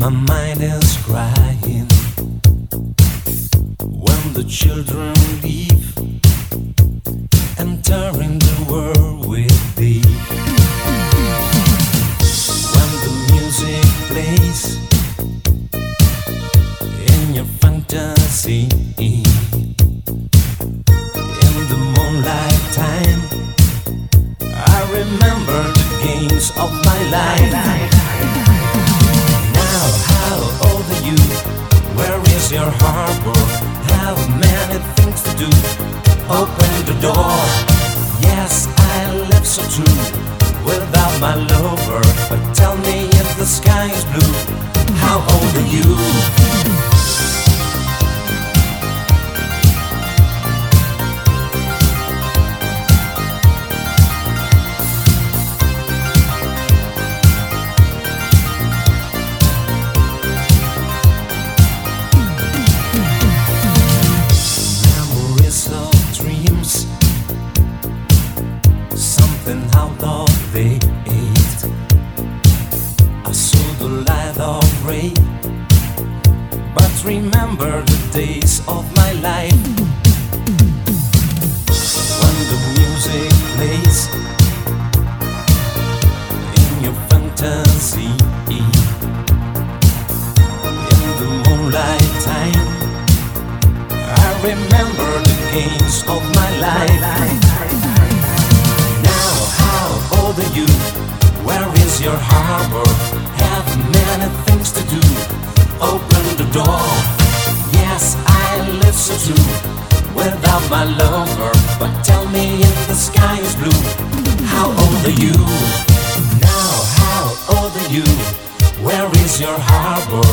night is crying when the children leave, entering the world with thee. When the music plays in your fantasy, in the moonlight time, I remember the games of my life. How old are you? Where is your harbor? Have many things to do. Open the door. Yes, I live so true without my lover. But tell me if the sky is blue. How old are you? Remember the days of my life when the music plays in your fantasy in the moonlight time. I remember the games of my life. Now, how old are you? Where is your harbor? Have many things to do. Open door. Yes, I live so true without my lover. But tell me if the sky is blue. How old are you? Now, how old are you? Where is your harbor?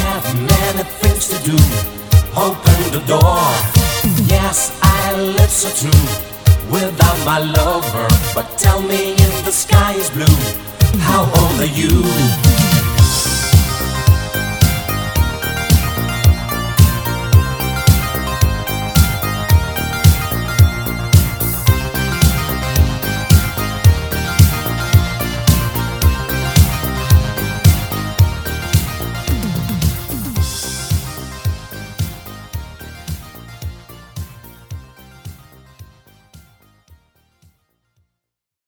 Have many things to do. Open the door. Yes, I live so true without my lover. But tell me if the sky is blue. How old are you?